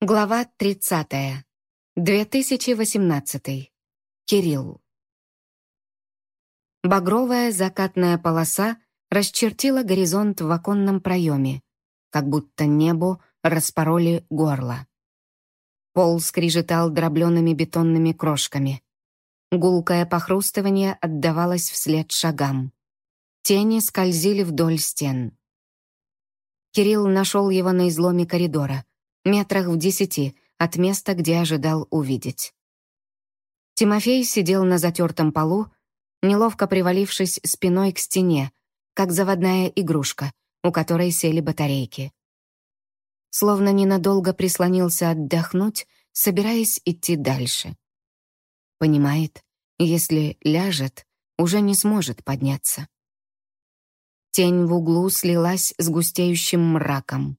Глава 30. 2018. Кирилл. Багровая закатная полоса расчертила горизонт в оконном проеме, как будто небу распороли горло. Пол скрижетал дробленными бетонными крошками. Гулкое похрустывание отдавалось вслед шагам. Тени скользили вдоль стен. Кирилл нашел его на изломе коридора — метрах в десяти от места, где ожидал увидеть. Тимофей сидел на затертом полу, неловко привалившись спиной к стене, как заводная игрушка, у которой сели батарейки. Словно ненадолго прислонился отдохнуть, собираясь идти дальше. Понимает, если ляжет, уже не сможет подняться. Тень в углу слилась с густеющим мраком.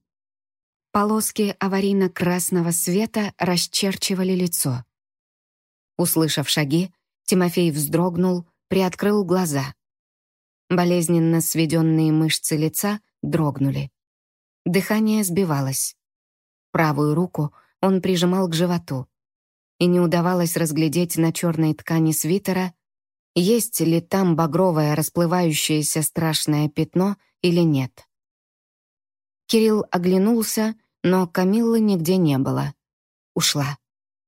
Полоски аварийно-красного света расчерчивали лицо. Услышав шаги, Тимофей вздрогнул, приоткрыл глаза. Болезненно сведенные мышцы лица дрогнули. Дыхание сбивалось. Правую руку он прижимал к животу. И не удавалось разглядеть на черной ткани свитера, есть ли там багровое расплывающееся страшное пятно или нет. Кирилл оглянулся, но Камиллы нигде не было. Ушла,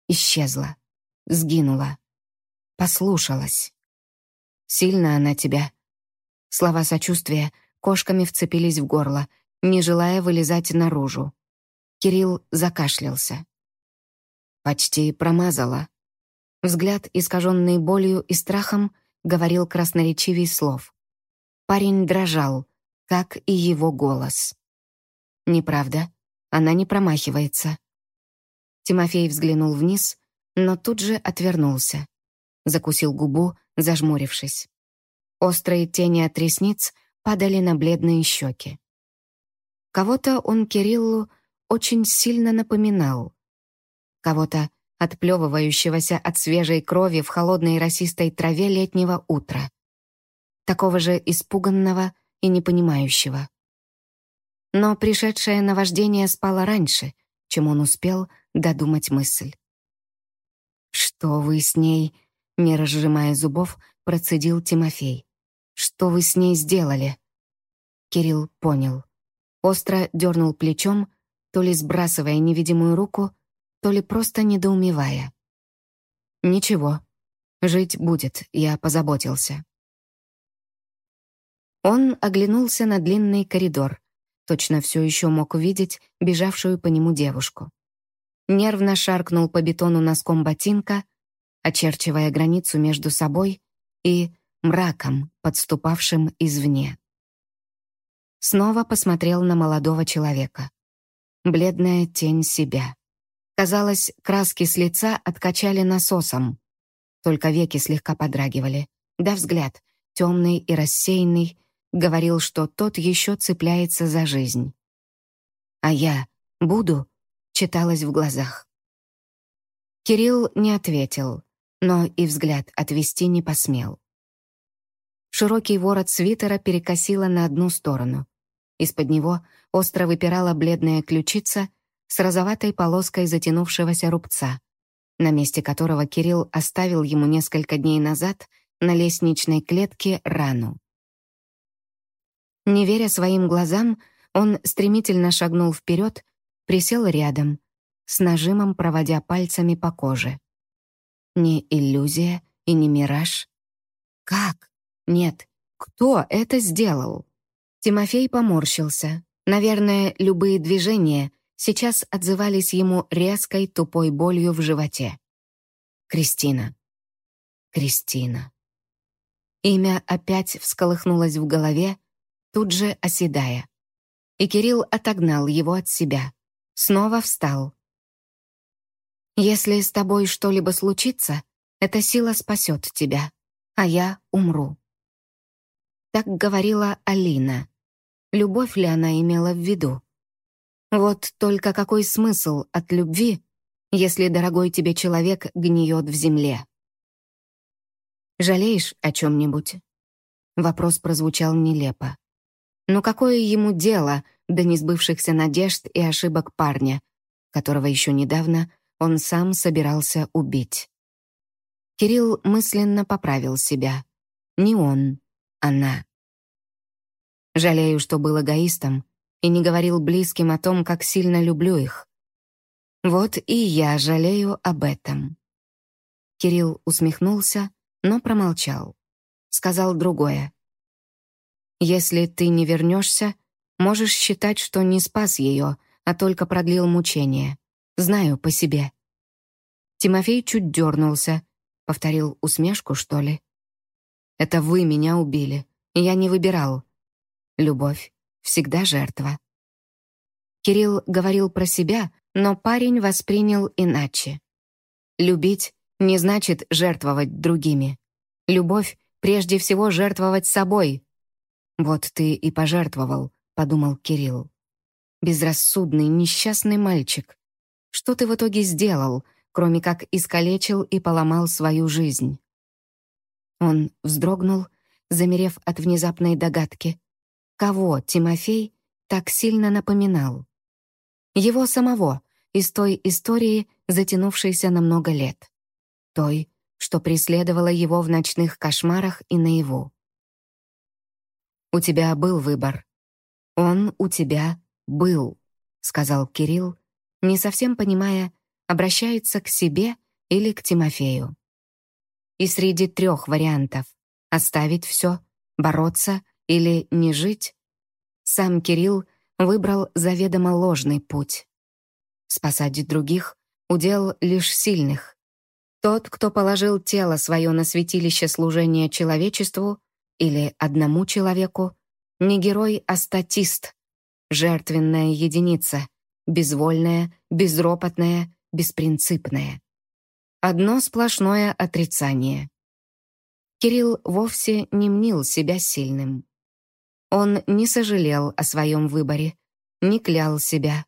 исчезла, сгинула. Послушалась. «Сильно она тебя». Слова сочувствия кошками вцепились в горло, не желая вылезать наружу. Кирилл закашлялся. Почти промазала. Взгляд, искаженный болью и страхом, говорил красноречивей слов. Парень дрожал, как и его голос. Неправда, она не промахивается. Тимофей взглянул вниз, но тут же отвернулся. Закусил губу, зажмурившись. Острые тени от ресниц падали на бледные щеки. Кого-то он Кириллу очень сильно напоминал. Кого-то, отплевывающегося от свежей крови в холодной росистой траве летнего утра. Такого же испуганного и непонимающего. Но пришедшее наваждение спало раньше, чем он успел додумать мысль. «Что вы с ней?» — не разжимая зубов, процедил Тимофей. «Что вы с ней сделали?» Кирилл понял. Остро дернул плечом, то ли сбрасывая невидимую руку, то ли просто недоумевая. «Ничего. Жить будет, я позаботился». Он оглянулся на длинный коридор, точно все еще мог увидеть бежавшую по нему девушку. Нервно шаркнул по бетону носком ботинка, очерчивая границу между собой и мраком, подступавшим извне. Снова посмотрел на молодого человека. Бледная тень себя. Казалось, краски с лица откачали насосом. Только веки слегка подрагивали. Да взгляд, темный и рассеянный, говорил, что тот еще цепляется за жизнь. «А я буду?» — читалось в глазах. Кирилл не ответил, но и взгляд отвести не посмел. Широкий ворот свитера перекосило на одну сторону. Из-под него остро выпирала бледная ключица с розоватой полоской затянувшегося рубца, на месте которого Кирилл оставил ему несколько дней назад на лестничной клетке рану. Не веря своим глазам, он стремительно шагнул вперед, присел рядом, с нажимом проводя пальцами по коже. Не иллюзия и не мираж. Как? Нет, кто это сделал? Тимофей поморщился. Наверное, любые движения сейчас отзывались ему резкой тупой болью в животе. Кристина. Кристина. Имя опять всколыхнулось в голове, тут же оседая. И Кирилл отогнал его от себя. Снова встал. «Если с тобой что-либо случится, эта сила спасет тебя, а я умру». Так говорила Алина. Любовь ли она имела в виду? Вот только какой смысл от любви, если дорогой тебе человек гниет в земле? «Жалеешь о чем-нибудь?» Вопрос прозвучал нелепо. Но какое ему дело до несбывшихся надежд и ошибок парня, которого еще недавно он сам собирался убить. Кирилл мысленно поправил себя. Не он, она. Жалею, что был эгоистом и не говорил близким о том, как сильно люблю их. Вот и я жалею об этом. Кирилл усмехнулся, но промолчал. Сказал другое. «Если ты не вернешься, можешь считать, что не спас ее, а только продлил мучение. Знаю по себе». Тимофей чуть дернулся, повторил усмешку, что ли. «Это вы меня убили, я не выбирал. Любовь всегда жертва». Кирилл говорил про себя, но парень воспринял иначе. Любить не значит жертвовать другими. Любовь — прежде всего жертвовать собой. «Вот ты и пожертвовал», — подумал Кирилл. «Безрассудный, несчастный мальчик. Что ты в итоге сделал, кроме как искалечил и поломал свою жизнь?» Он вздрогнул, замерев от внезапной догадки. Кого Тимофей так сильно напоминал? Его самого из той истории, затянувшейся на много лет. Той, что преследовала его в ночных кошмарах и наяву. «У тебя был выбор. Он у тебя был», — сказал Кирилл, не совсем понимая, обращается к себе или к Тимофею. И среди трех вариантов — оставить все, бороться или не жить — сам Кирилл выбрал заведомо ложный путь. Спасать других — удел лишь сильных. Тот, кто положил тело свое на святилище служения человечеству или одному человеку, не герой, а статист, жертвенная единица, безвольная, безропотная, беспринципная. Одно сплошное отрицание. Кирилл вовсе не мнил себя сильным. Он не сожалел о своем выборе, не клял себя.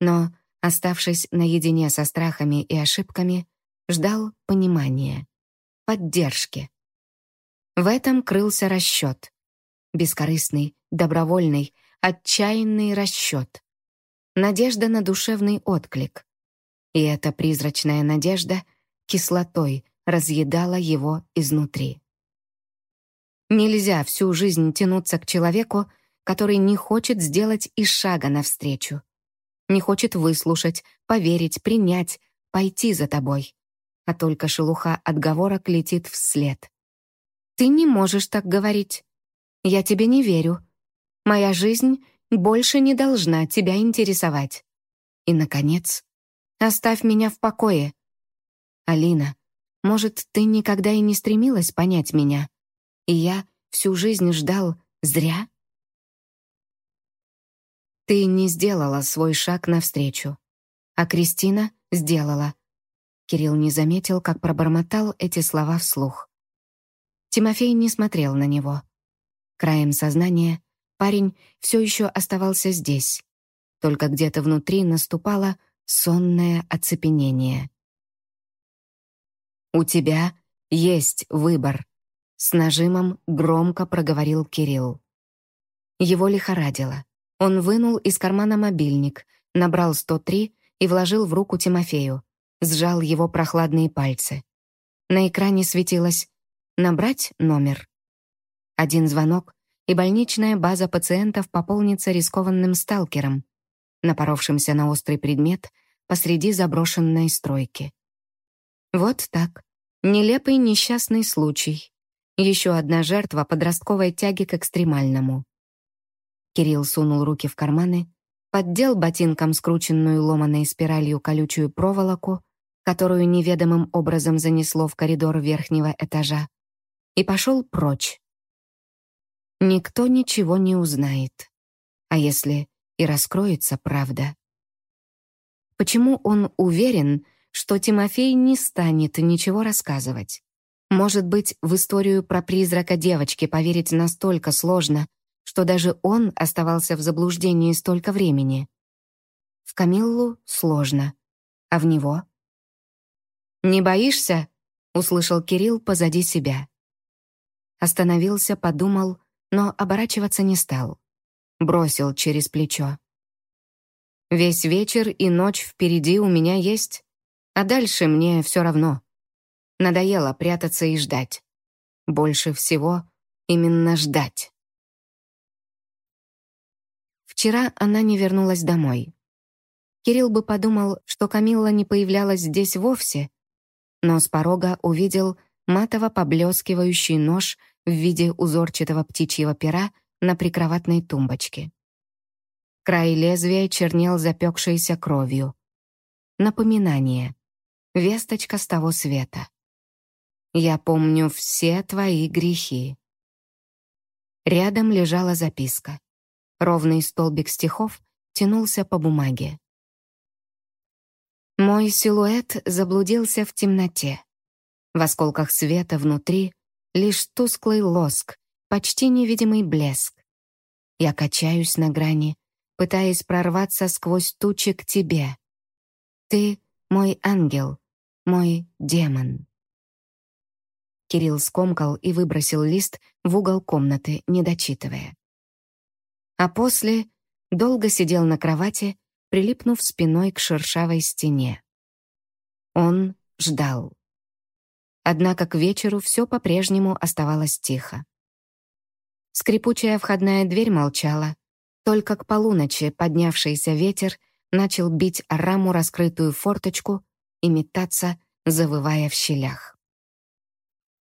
Но, оставшись наедине со страхами и ошибками, ждал понимания, поддержки. В этом крылся расчет. Бескорыстный, добровольный, отчаянный расчет. Надежда на душевный отклик. И эта призрачная надежда кислотой разъедала его изнутри. Нельзя всю жизнь тянуться к человеку, который не хочет сделать и шага навстречу. Не хочет выслушать, поверить, принять, пойти за тобой. А только шелуха отговорок летит вслед. «Ты не можешь так говорить. Я тебе не верю. Моя жизнь больше не должна тебя интересовать. И, наконец, оставь меня в покое. Алина, может, ты никогда и не стремилась понять меня?» И я всю жизнь ждал зря? Ты не сделала свой шаг навстречу, а Кристина сделала. Кирилл не заметил, как пробормотал эти слова вслух. Тимофей не смотрел на него. Краем сознания парень все еще оставался здесь, только где-то внутри наступало сонное оцепенение. «У тебя есть выбор», с нажимом громко проговорил Кирилл. Его лихорадило. Он вынул из кармана мобильник, набрал 103 и вложил в руку Тимофею. Сжал его прохладные пальцы. На экране светилось «Набрать номер». Один звонок, и больничная база пациентов пополнится рискованным сталкером, напоровшимся на острый предмет посреди заброшенной стройки. Вот так. Нелепый несчастный случай. Еще одна жертва подростковой тяги к экстремальному. Кирилл сунул руки в карманы, поддел ботинком скрученную ломаной спиралью колючую проволоку, которую неведомым образом занесло в коридор верхнего этажа, и пошел прочь. Никто ничего не узнает. А если и раскроется правда? Почему он уверен, что Тимофей не станет ничего рассказывать? Может быть, в историю про призрака девочки поверить настолько сложно, что даже он оставался в заблуждении столько времени. В Камиллу сложно, а в него? «Не боишься?» — услышал Кирилл позади себя. Остановился, подумал, но оборачиваться не стал. Бросил через плечо. Весь вечер и ночь впереди у меня есть, а дальше мне все равно. Надоело прятаться и ждать. Больше всего именно ждать. Вчера она не вернулась домой. Кирилл бы подумал, что Камилла не появлялась здесь вовсе, но с порога увидел матово поблескивающий нож в виде узорчатого птичьего пера на прикроватной тумбочке. Край лезвия чернел запекшейся кровью. Напоминание. Весточка с того света. «Я помню все твои грехи». Рядом лежала записка. Ровный столбик стихов тянулся по бумаге. Мой силуэт заблудился в темноте. В осколках света внутри лишь тусклый лоск, почти невидимый блеск. Я качаюсь на грани, пытаясь прорваться сквозь тучи к тебе. Ты — мой ангел, мой демон. Кирилл скомкал и выбросил лист в угол комнаты, не дочитывая. А после долго сидел на кровати, прилипнув спиной к шершавой стене. Он ждал. Однако к вечеру все по-прежнему оставалось тихо. Скрипучая входная дверь молчала. Только к полуночи поднявшийся ветер начал бить раму раскрытую форточку и метаться, завывая в щелях.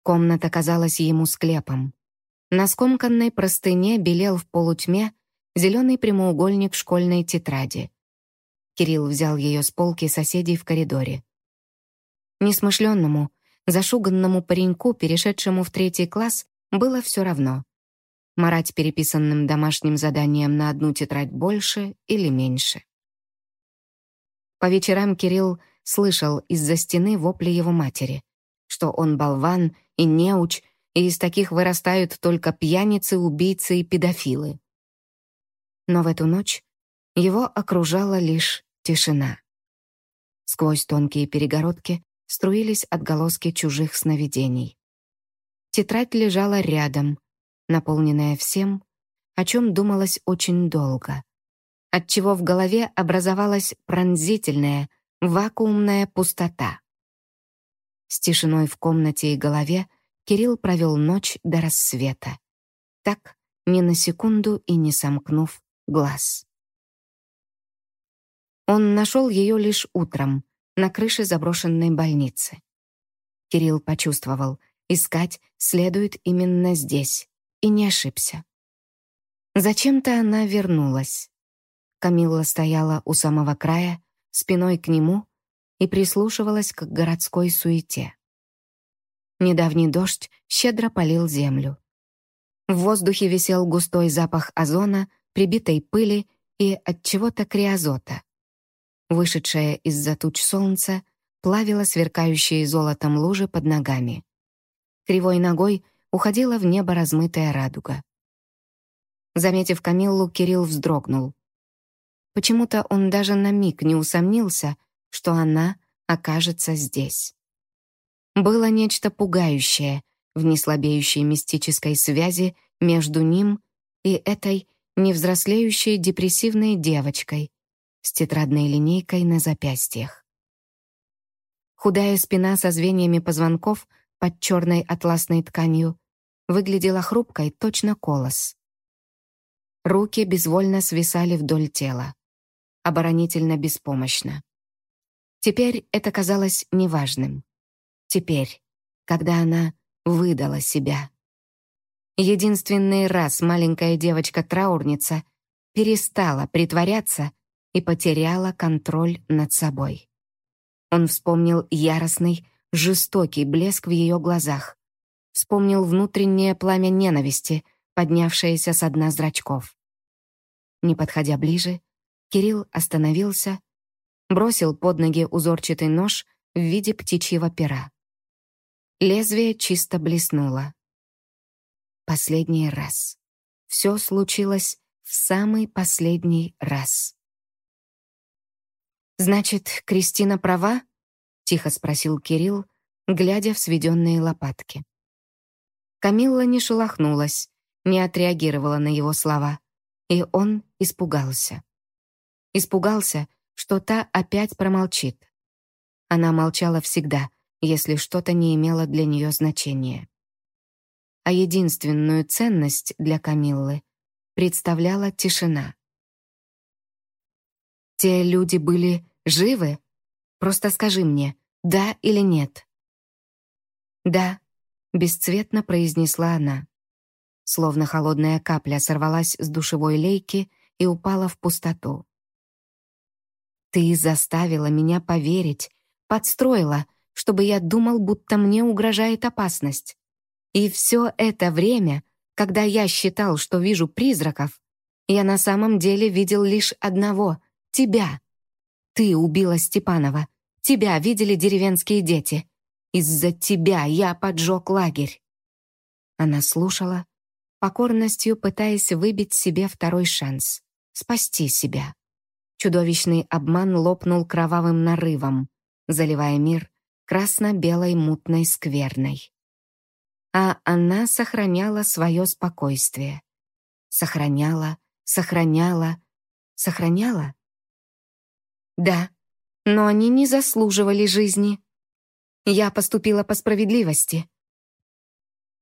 Комната казалась ему склепом. На скомканной простыне белел в полутьме зеленый прямоугольник школьной тетради. Кирилл взял ее с полки соседей в коридоре. Несмышленному, зашуганному пареньку, перешедшему в третий класс, было все равно. Марать переписанным домашним заданием на одну тетрадь больше или меньше. По вечерам Кирилл слышал из-за стены вопли его матери, что он болван и неуч, и из таких вырастают только пьяницы, убийцы и педофилы. Но в эту ночь его окружала лишь Тишина. Сквозь тонкие перегородки струились отголоски чужих сновидений. Тетрадь лежала рядом, наполненная всем, о чем думалось очень долго, отчего в голове образовалась пронзительная, вакуумная пустота. С тишиной в комнате и голове Кирилл провел ночь до рассвета. Так, ни на секунду и не сомкнув глаз. Он нашел ее лишь утром, на крыше заброшенной больницы. Кирилл почувствовал, искать следует именно здесь, и не ошибся. Зачем-то она вернулась. Камилла стояла у самого края, спиной к нему, и прислушивалась к городской суете. Недавний дождь щедро полил землю. В воздухе висел густой запах озона, прибитой пыли и от чего-то криозота. Вышедшее из-за туч солнца плавило сверкающие золотом лужи под ногами. Кривой ногой уходила в небо размытая радуга. Заметив Камиллу, Кирилл вздрогнул. Почему-то он даже на миг не усомнился, что она окажется здесь. Было нечто пугающее в неслабеющей мистической связи между ним и этой невзрослеющей депрессивной девочкой, с тетрадной линейкой на запястьях. Худая спина со звеньями позвонков под черной атласной тканью выглядела хрупкой, точно колос. Руки безвольно свисали вдоль тела, оборонительно беспомощно. Теперь это казалось неважным. Теперь, когда она выдала себя. Единственный раз маленькая девочка-траурница перестала притворяться и потеряла контроль над собой. Он вспомнил яростный, жестокий блеск в ее глазах, вспомнил внутреннее пламя ненависти, поднявшееся с дна зрачков. Не подходя ближе, Кирилл остановился, бросил под ноги узорчатый нож в виде птичьего пера. Лезвие чисто блеснуло. Последний раз. Все случилось в самый последний раз. «Значит, Кристина права?» — тихо спросил Кирилл, глядя в сведенные лопатки. Камилла не шелохнулась, не отреагировала на его слова, и он испугался. Испугался, что та опять промолчит. Она молчала всегда, если что-то не имело для нее значения. А единственную ценность для Камиллы представляла тишина. «Те люди были живы? Просто скажи мне, да или нет?» «Да», — бесцветно произнесла она. Словно холодная капля сорвалась с душевой лейки и упала в пустоту. «Ты заставила меня поверить, подстроила, чтобы я думал, будто мне угрожает опасность. И все это время, когда я считал, что вижу призраков, я на самом деле видел лишь одного — тебя. Ты убила Степанова. Тебя видели деревенские дети. Из-за тебя я поджег лагерь. Она слушала, покорностью пытаясь выбить себе второй шанс, спасти себя. Чудовищный обман лопнул кровавым нарывом, заливая мир красно-белой мутной скверной. А она сохраняла свое спокойствие. Сохраняла, сохраняла, сохраняла. Да, но они не заслуживали жизни. Я поступила по справедливости.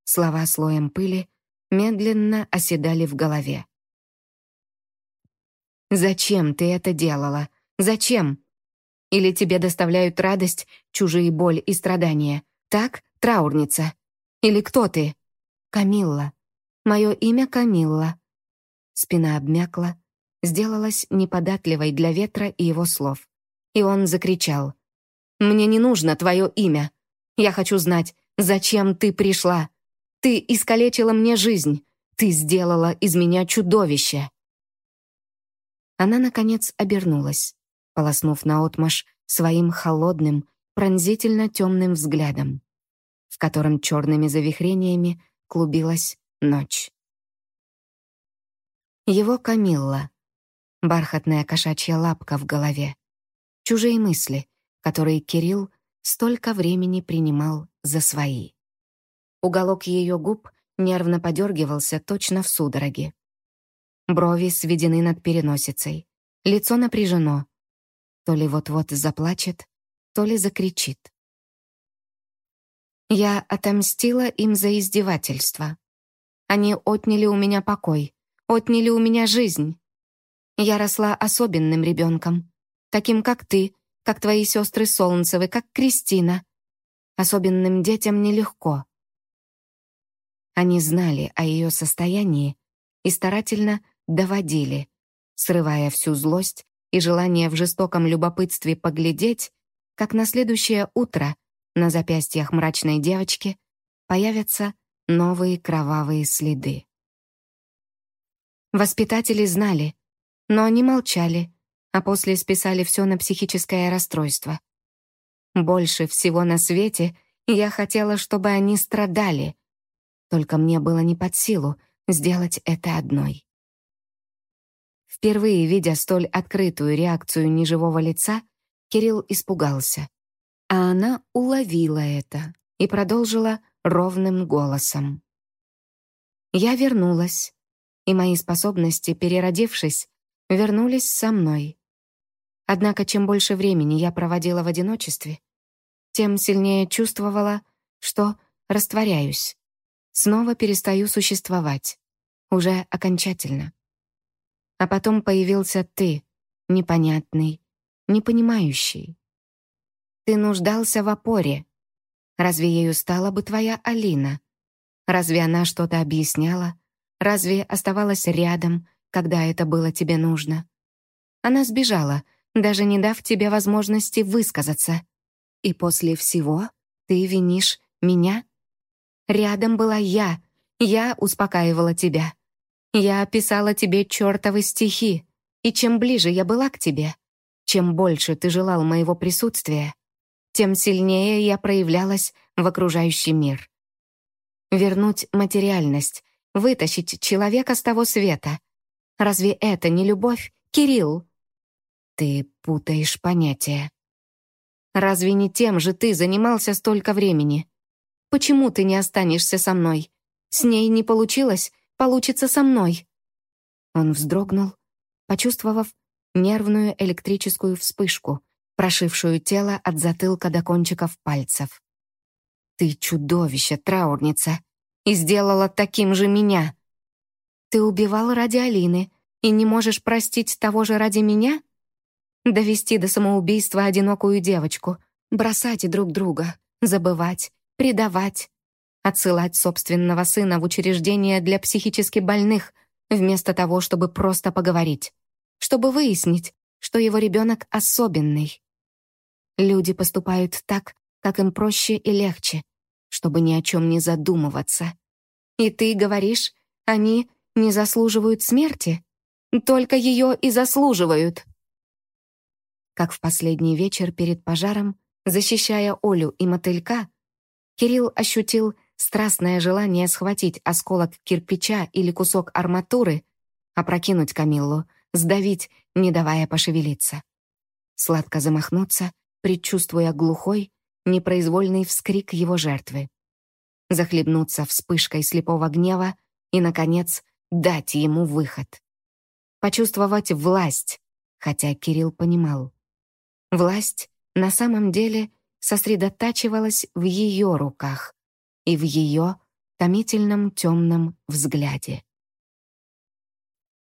Слова слоем пыли медленно оседали в голове. «Зачем ты это делала? Зачем? Или тебе доставляют радость, чужие боль и страдания? Так, траурница? Или кто ты?» «Камилла. Мое имя Камилла». Спина обмякла, сделалась неподатливой для ветра и его слов. И он закричал. «Мне не нужно твое имя. Я хочу знать, зачем ты пришла. Ты искалечила мне жизнь. Ты сделала из меня чудовище». Она, наконец, обернулась, полоснув наотмашь своим холодным, пронзительно темным взглядом, в котором черными завихрениями клубилась ночь. Его Камилла, бархатная кошачья лапка в голове, чужие мысли, которые Кирилл столько времени принимал за свои. Уголок ее губ нервно подергивался точно в судороге. Брови сведены над переносицей. Лицо напряжено. То ли вот-вот заплачет, то ли закричит. Я отомстила им за издевательство. Они отняли у меня покой, отняли у меня жизнь. Я росла особенным ребенком, таким как ты, как твои сестры Солнцевы, как Кристина. Особенным детям нелегко. Они знали о ее состоянии и старательно доводили, срывая всю злость и желание в жестоком любопытстве поглядеть, как на следующее утро на запястьях мрачной девочки появятся новые кровавые следы. Воспитатели знали, но они молчали, а после списали все на психическое расстройство. Больше всего на свете я хотела, чтобы они страдали, только мне было не под силу сделать это одной. Впервые видя столь открытую реакцию неживого лица, Кирилл испугался. А она уловила это и продолжила ровным голосом. Я вернулась, и мои способности, переродившись, вернулись со мной. Однако чем больше времени я проводила в одиночестве, тем сильнее чувствовала, что растворяюсь, снова перестаю существовать. Уже окончательно. А потом появился ты, непонятный, непонимающий. Ты нуждался в опоре. Разве ею стала бы твоя Алина? Разве она что-то объясняла? Разве оставалась рядом, когда это было тебе нужно? Она сбежала, даже не дав тебе возможности высказаться. И после всего ты винишь меня? Рядом была я. Я успокаивала тебя. Я писала тебе чертовы стихи. И чем ближе я была к тебе, чем больше ты желал моего присутствия, тем сильнее я проявлялась в окружающий мир. Вернуть материальность, вытащить человека с того света. Разве это не любовь, Кирилл? Ты путаешь понятия. Разве не тем же ты занимался столько времени? Почему ты не останешься со мной? С ней не получилось, получится со мной». Он вздрогнул, почувствовав, нервную электрическую вспышку, прошившую тело от затылка до кончиков пальцев. «Ты чудовище, траурница, и сделала таким же меня!» «Ты убивал ради Алины и не можешь простить того же ради меня?» «Довести до самоубийства одинокую девочку, бросать друг друга, забывать, предавать, отсылать собственного сына в учреждение для психически больных, вместо того, чтобы просто поговорить, чтобы выяснить, что его ребенок особенный. Люди поступают так, как им проще и легче, чтобы ни о чем не задумываться. И ты говоришь, они не заслуживают смерти? Только ее и заслуживают. Как в последний вечер перед пожаром, защищая Олю и мотылька, Кирилл ощутил страстное желание схватить осколок кирпича или кусок арматуры, опрокинуть Камиллу, сдавить, не давая пошевелиться. Сладко замахнуться, предчувствуя глухой, непроизвольный вскрик его жертвы. Захлебнуться вспышкой слепого гнева и, наконец, дать ему выход. Почувствовать власть, хотя Кирилл понимал. Власть на самом деле сосредотачивалась в ее руках, и в ее томительном темном взгляде.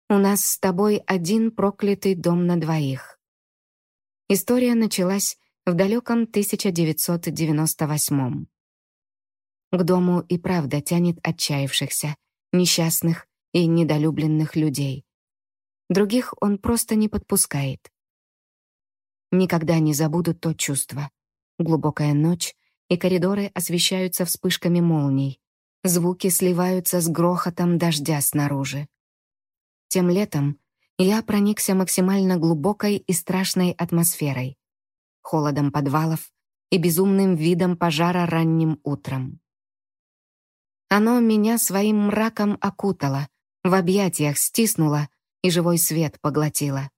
«У нас с тобой один проклятый дом на двоих». История началась в далеком 1998 К дому и правда тянет отчаявшихся, несчастных и недолюбленных людей. Других он просто не подпускает. Никогда не забуду то чувство. Глубокая ночь, и коридоры освещаются вспышками молний. Звуки сливаются с грохотом дождя снаружи. Тем летом я проникся максимально глубокой и страшной атмосферой, холодом подвалов и безумным видом пожара ранним утром. Оно меня своим мраком окутало, в объятиях стиснуло и живой свет поглотило.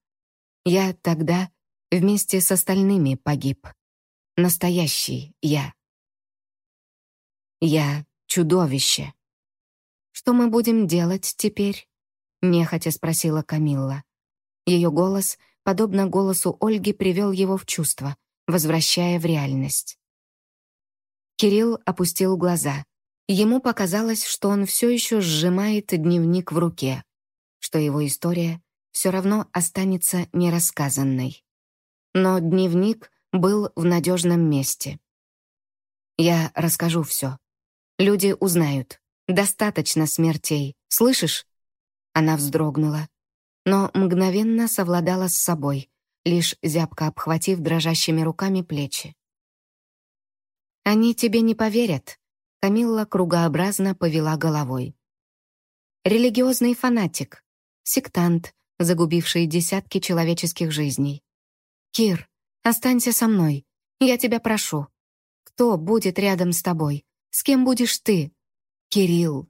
Я тогда вместе с остальными погиб. Настоящий я. Я чудовище. Что мы будем делать теперь? Нехотя спросила Камилла. Ее голос, подобно голосу Ольги, привел его в чувство, возвращая в реальность. Кирилл опустил глаза. Ему показалось, что он все еще сжимает дневник в руке, что его история все равно останется нерассказанной. Но дневник был в надежном месте. «Я расскажу все», Люди узнают. Достаточно смертей. Слышишь?» Она вздрогнула, но мгновенно совладала с собой, лишь зябко обхватив дрожащими руками плечи. «Они тебе не поверят», — Камилла кругообразно повела головой. «Религиозный фанатик, сектант, загубивший десятки человеческих жизней. Кир, останься со мной, я тебя прошу. Кто будет рядом с тобой? С кем будешь ты? Кирилл,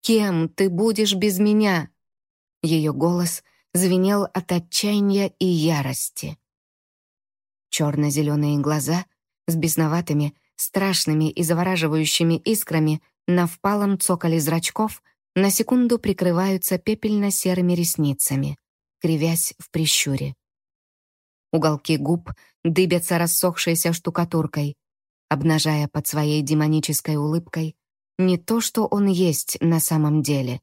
кем ты будешь без меня?» Ее голос звенел от отчаяния и ярости. Черно-зеленые глаза с бесноватыми, страшными и завораживающими искрами на впалом цоколе зрачков на секунду прикрываются пепельно-серыми ресницами, кривясь в прищуре. Уголки губ дыбятся рассохшейся штукатуркой, обнажая под своей демонической улыбкой не то, что он есть на самом деле,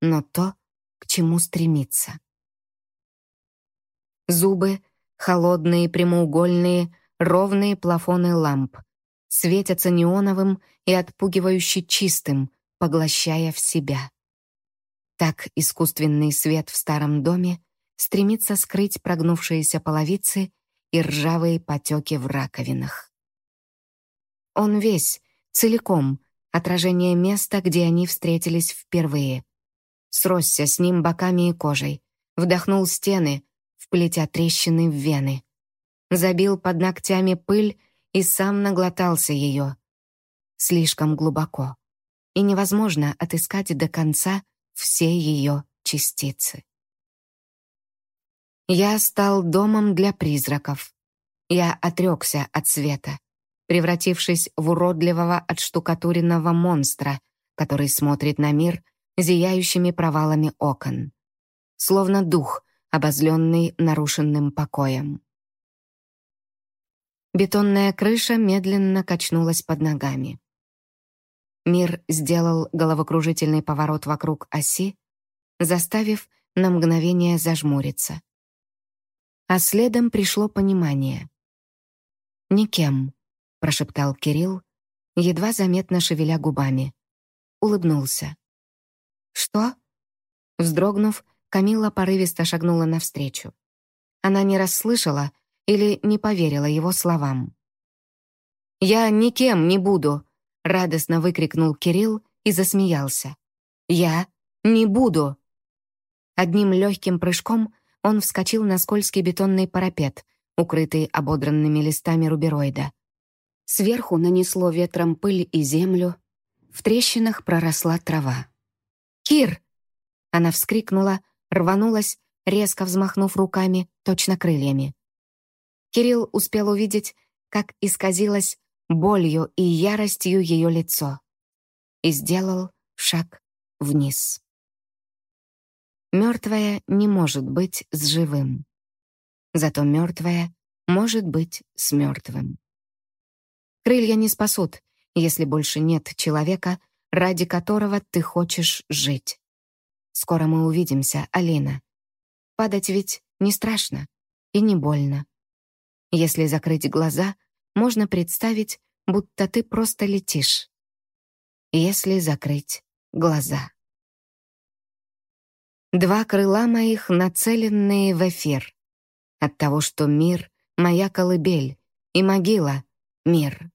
но то, к чему стремится. Зубы, холодные, прямоугольные, ровные плафоны ламп, светятся неоновым и отпугивающе чистым, поглощая в себя. Так искусственный свет в старом доме стремится скрыть прогнувшиеся половицы и ржавые потеки в раковинах. Он весь, целиком, отражение места, где они встретились впервые. Сросся с ним боками и кожей, вдохнул стены, вплетя трещины в вены. Забил под ногтями пыль и сам наглотался ее. Слишком глубоко. И невозможно отыскать до конца все ее частицы. Я стал домом для призраков. Я отрекся от света превратившись в уродливого отштукатуренного монстра, который смотрит на мир зияющими провалами окон. Словно дух, обозленный нарушенным покоем. Бетонная крыша медленно качнулась под ногами. Мир сделал головокружительный поворот вокруг оси, заставив на мгновение зажмуриться. А следом пришло понимание. «Никем», — прошептал Кирилл, едва заметно шевеля губами. Улыбнулся. «Что?» Вздрогнув, Камилла порывисто шагнула навстречу. Она не расслышала или не поверила его словам. «Я никем не буду!» — радостно выкрикнул Кирилл и засмеялся. «Я не буду!» Одним легким прыжком он вскочил на скользкий бетонный парапет, укрытый ободранными листами рубероида. Сверху нанесло ветром пыль и землю, в трещинах проросла трава. «Кир!» Она вскрикнула, рванулась, резко взмахнув руками, точно крыльями. Кирилл успел увидеть, как исказилось болью и яростью ее лицо. И сделал шаг вниз. Мертвая не может быть с живым. Зато мертвая может быть с мертвым. Крылья не спасут, если больше нет человека, ради которого ты хочешь жить. Скоро мы увидимся, Алина. Падать ведь не страшно и не больно. Если закрыть глаза, можно представить, будто ты просто летишь. Если закрыть глаза. Два крыла моих, нацеленные в эфир. От того, что мир — моя колыбель, и могила — мир.